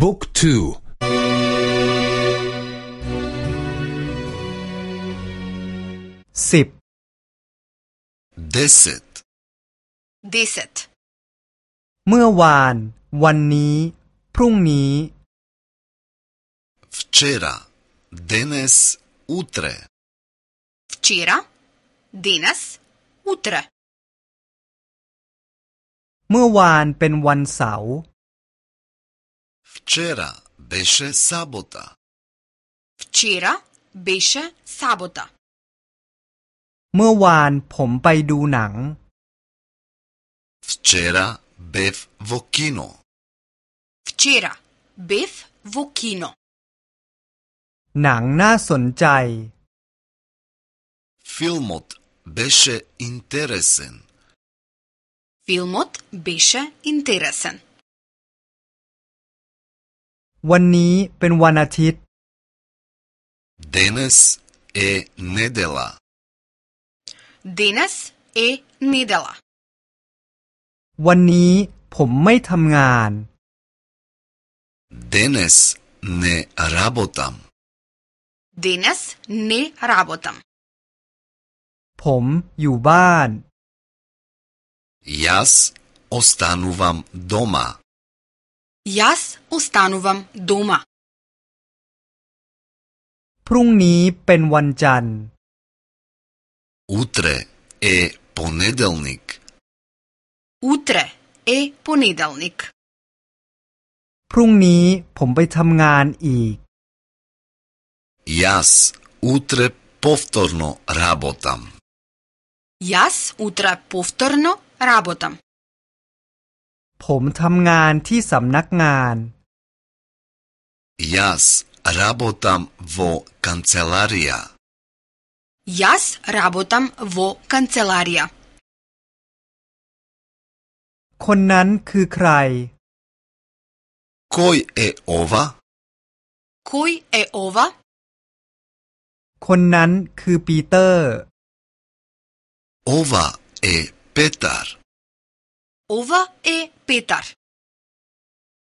บุ๊กทูสิบดิสิตดิสิตเมื่อวาน วันนี้ พรุ่งนี้ Вчера, денес, утре. Вчера, денес, утре. เมื่อวานเป็นวันเสาร์ Вчера беше сабота. Вчера беше сабота. เมื่อวานผมไปดูหนัง Вчера бев во кино. Вчера бев во кино. หนังน่าสนใจ Филмот беше интересен. Филмот беше интересен. วันนี้เป็นวันอาทิตย์ Денес е недела. Денес е недела. วันนี้ผมไม่ทำงาน Денес не работам. Денес не работам. ผมอยู่บ้าน Јас останувам дома. ยัส с останувам ดูมาพรุ่งนี้เป็นวันจันทร์อุตรเอปนเดลนิกอุตรเอปนเดลนิกพรุ่งนี้ผมไปทำงานอีก ยัสอุตรปอฟตอร์โนราบอตัมยัสอุตรปอฟตอร์โนราบอตัมผมทำงานที่สำนักงาน Јас работам во канцеларија. Јас работам во канцеларија. คนนั้นคือใคร Кој е ова? Кој е ова? คนนั้นคือปีเตอร์ Ова е Петар. โอวาเอปีเตอร์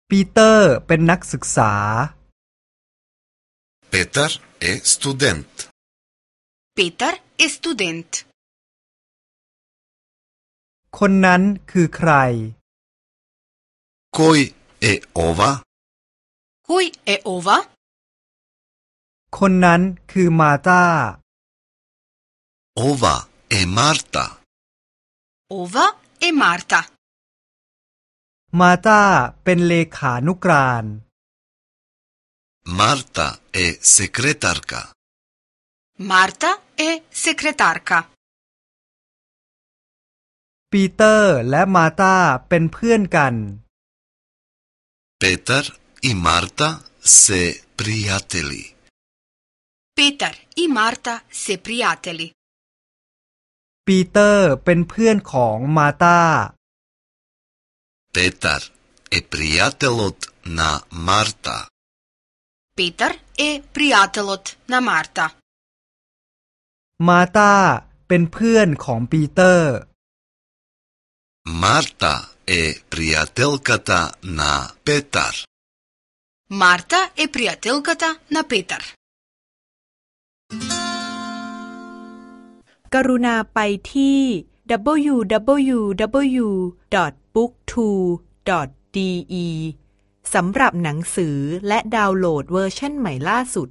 ปีเตอร์เป็นนักศึกษาปีเตอร์เอสตูเดนต์ปีเตอร์เอสตูเดนต์คนนั้นคือใครคุยเอโอวาคุยเอโอวาคนนั้นคือมาตาโอวาเอมาร์ตาโอวาเอมาร์ตามาตาเป็นเลขานุกรานมาร์ตาเอเซเครตาร์กามาร์ตาเอเซเครตาร์กาปีเตอร์และมาตาเป็นเพื่อนกันเปเตอร์อีมาร์ตาเซปริอเตลีปีเตอร์อีมาร์ตาเซปริอเตลีปีเตอร์เป็นเพื่อนของมาตา Петар е пријателот на Марта. Петар е пријателот на Марта. Марта е п р и เพื่อนของปีเต Марта е пријателката на Петар. Марта е пријателката на Петар. กรุณาไปที่ www. b o o k t o d e สำหรับหนังสือและดาวน์โหลดเวอร์ชันใหม่ล่าสุด